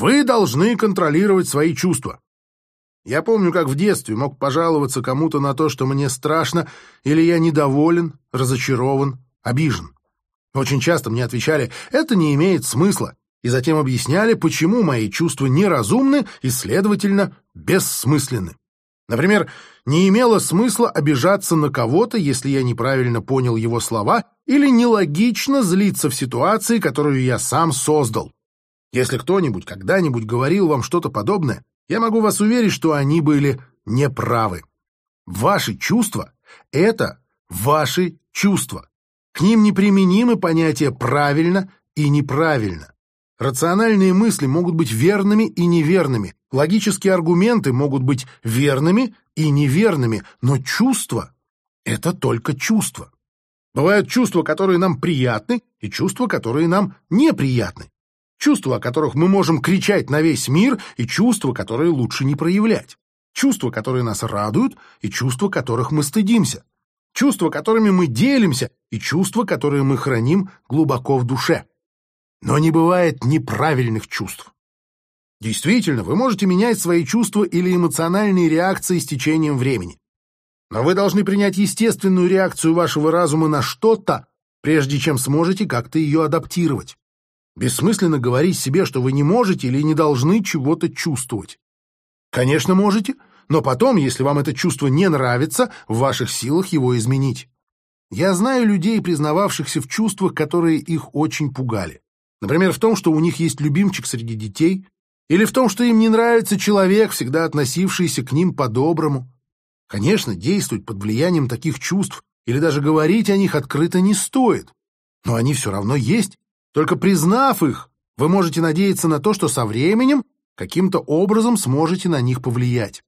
Вы должны контролировать свои чувства. Я помню, как в детстве мог пожаловаться кому-то на то, что мне страшно, или я недоволен, разочарован, обижен. Очень часто мне отвечали «это не имеет смысла», и затем объясняли, почему мои чувства неразумны и, следовательно, бессмысленны. Например, не имело смысла обижаться на кого-то, если я неправильно понял его слова, или нелогично злиться в ситуации, которую я сам создал. Если кто-нибудь когда-нибудь говорил вам что-то подобное, я могу вас уверить, что они были неправы. Ваши чувства — это ваши чувства. К ним неприменимы понятия «правильно» и «неправильно». Рациональные мысли могут быть верными и неверными, логические аргументы могут быть верными и неверными, но чувства — это только чувства. Бывают чувства, которые нам приятны, и чувства, которые нам неприятны. Чувства, о которых мы можем кричать на весь мир, и чувства, которые лучше не проявлять. Чувства, которые нас радуют, и чувства, которых мы стыдимся. Чувства, которыми мы делимся, и чувства, которые мы храним глубоко в душе. Но не бывает неправильных чувств. Действительно, вы можете менять свои чувства или эмоциональные реакции с течением времени. Но вы должны принять естественную реакцию вашего разума на что-то, прежде чем сможете как-то ее адаптировать. Бессмысленно говорить себе, что вы не можете или не должны чего-то чувствовать. Конечно, можете, но потом, если вам это чувство не нравится, в ваших силах его изменить. Я знаю людей, признававшихся в чувствах, которые их очень пугали. Например, в том, что у них есть любимчик среди детей, или в том, что им не нравится человек, всегда относившийся к ним по-доброму. Конечно, действовать под влиянием таких чувств или даже говорить о них открыто не стоит, но они все равно есть. Только признав их, вы можете надеяться на то, что со временем каким-то образом сможете на них повлиять.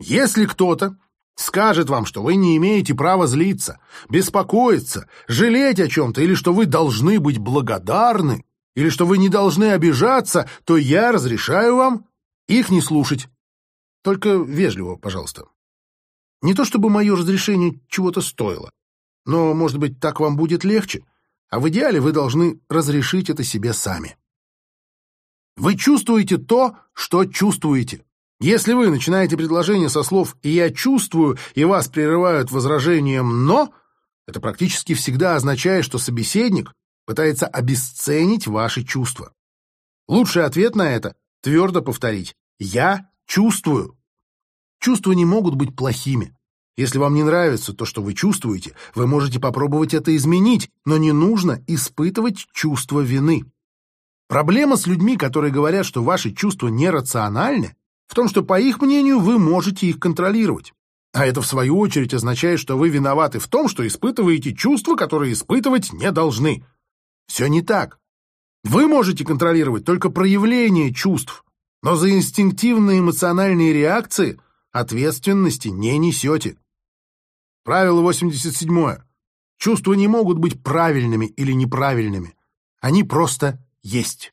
Если кто-то скажет вам, что вы не имеете права злиться, беспокоиться, жалеть о чем-то, или что вы должны быть благодарны, или что вы не должны обижаться, то я разрешаю вам их не слушать. Только вежливо, пожалуйста. Не то чтобы мое разрешение чего-то стоило, но, может быть, так вам будет легче, а в идеале вы должны разрешить это себе сами. Вы чувствуете то, что чувствуете. Если вы начинаете предложение со слов «и я чувствую», и вас прерывают возражением «но», это практически всегда означает, что собеседник пытается обесценить ваши чувства. Лучший ответ на это — твердо повторить «я чувствую». Чувства не могут быть плохими. Если вам не нравится то, что вы чувствуете, вы можете попробовать это изменить, но не нужно испытывать чувство вины. Проблема с людьми, которые говорят, что ваши чувства нерациональны, в том, что, по их мнению, вы можете их контролировать. А это, в свою очередь, означает, что вы виноваты в том, что испытываете чувства, которые испытывать не должны. Все не так. Вы можете контролировать только проявление чувств, но за инстинктивные эмоциональные реакции ответственности не несете. Правило 87. Чувства не могут быть правильными или неправильными. Они просто есть.